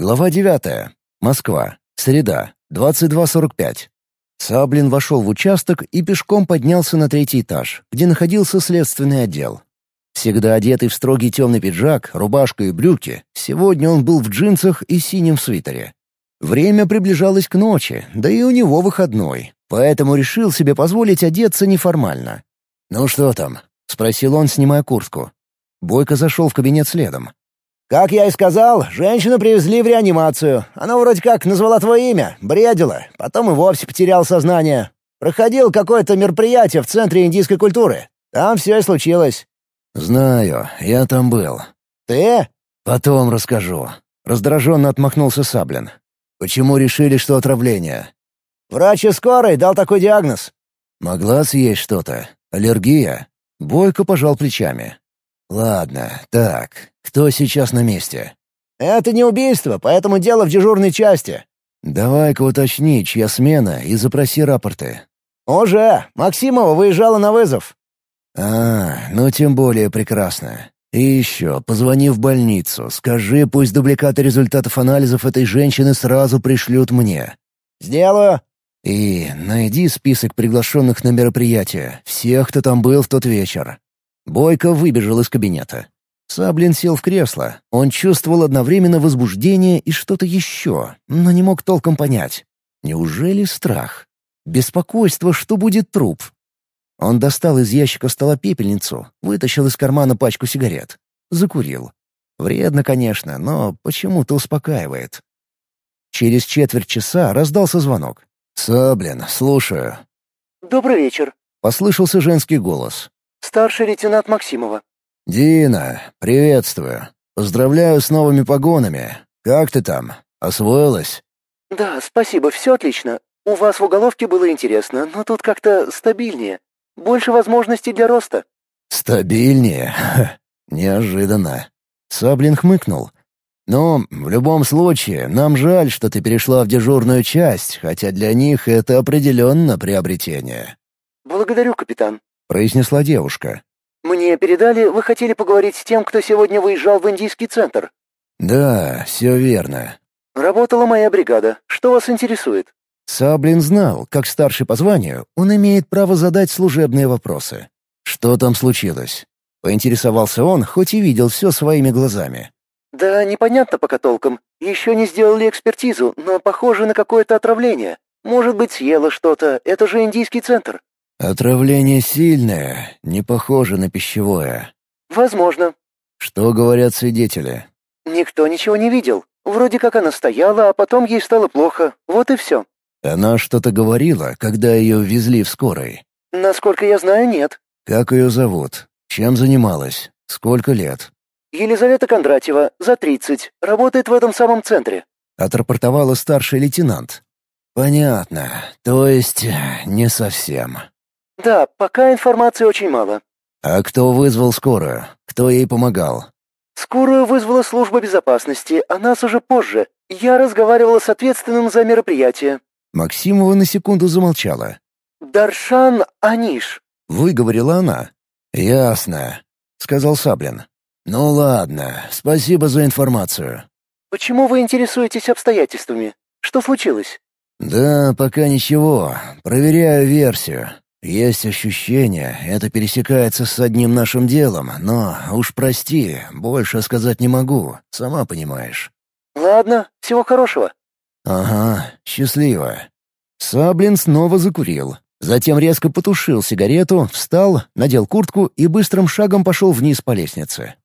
Глава 9. Москва. Среда. 22.45. Саблин вошел в участок и пешком поднялся на третий этаж, где находился следственный отдел. Всегда одетый в строгий темный пиджак, рубашку и брюки, сегодня он был в джинсах и синем свитере. Время приближалось к ночи, да и у него выходной, поэтому решил себе позволить одеться неформально. «Ну что там?» — спросил он, снимая куртку. Бойко зашел в кабинет следом. «Как я и сказал, женщину привезли в реанимацию. Она вроде как назвала твое имя, бредила, потом и вовсе потерял сознание. Проходил какое-то мероприятие в Центре индийской культуры. Там все и случилось». «Знаю, я там был». «Ты?» «Потом расскажу». Раздраженно отмахнулся Саблин. «Почему решили, что отравление?» «Врач из скорой дал такой диагноз». «Могла съесть что-то? Аллергия?» Бойко пожал плечами. «Ладно, так, кто сейчас на месте?» «Это не убийство, поэтому дело в дежурной части». «Давай-ка уточни, чья смена, и запроси рапорты». «Уже! Максимова выезжала на вызов». «А, ну тем более прекрасно. И еще, позвони в больницу, скажи, пусть дубликаты результатов анализов этой женщины сразу пришлют мне». «Сделаю». «И найди список приглашенных на мероприятие, всех, кто там был в тот вечер. Бойко выбежал из кабинета. Саблин сел в кресло. Он чувствовал одновременно возбуждение и что-то еще, но не мог толком понять. Неужели страх? Беспокойство, что будет труп? Он достал из ящика стола пепельницу, вытащил из кармана пачку сигарет. Закурил. Вредно, конечно, но почему-то успокаивает. Через четверть часа раздался звонок. «Саблин, слушаю». «Добрый вечер», — послышался женский голос. Старший лейтенант Максимова. «Дина, приветствую. Поздравляю с новыми погонами. Как ты там? Освоилась?» «Да, спасибо, все отлично. У вас в уголовке было интересно, но тут как-то стабильнее. Больше возможностей для роста». «Стабильнее? Неожиданно». Саблин хмыкнул. «Но в любом случае, нам жаль, что ты перешла в дежурную часть, хотя для них это определенно приобретение». «Благодарю, капитан», произнесла девушка. «Мне передали, вы хотели поговорить с тем, кто сегодня выезжал в индийский центр». «Да, все верно». «Работала моя бригада. Что вас интересует?» Саблин знал, как старший по званию, он имеет право задать служебные вопросы. «Что там случилось?» Поинтересовался он, хоть и видел все своими глазами. «Да непонятно пока толком. Еще не сделали экспертизу, но похоже на какое-то отравление. Может быть, съела что-то. Это же индийский центр». «Отравление сильное, не похоже на пищевое». «Возможно». «Что говорят свидетели?» «Никто ничего не видел. Вроде как она стояла, а потом ей стало плохо. Вот и все». «Она что-то говорила, когда ее везли в скорой?» «Насколько я знаю, нет». «Как ее зовут? Чем занималась? Сколько лет?» «Елизавета Кондратьева, за тридцать. Работает в этом самом центре». Отрапортовала старший лейтенант. «Понятно. То есть не совсем». «Да, пока информации очень мало». «А кто вызвал скорую? Кто ей помогал?» «Скорую вызвала служба безопасности, а нас уже позже. Я разговаривала с ответственным за мероприятие». Максимова на секунду замолчала. «Даршан Аниш», — выговорила она. «Ясно», — сказал Саблин. «Ну ладно, спасибо за информацию». «Почему вы интересуетесь обстоятельствами? Что случилось?» «Да, пока ничего. Проверяю версию. Есть ощущение, это пересекается с одним нашим делом, но, уж прости, больше сказать не могу, сама понимаешь». «Ладно, всего хорошего». «Ага, счастливо». Саблин снова закурил. Затем резко потушил сигарету, встал, надел куртку и быстрым шагом пошел вниз по лестнице.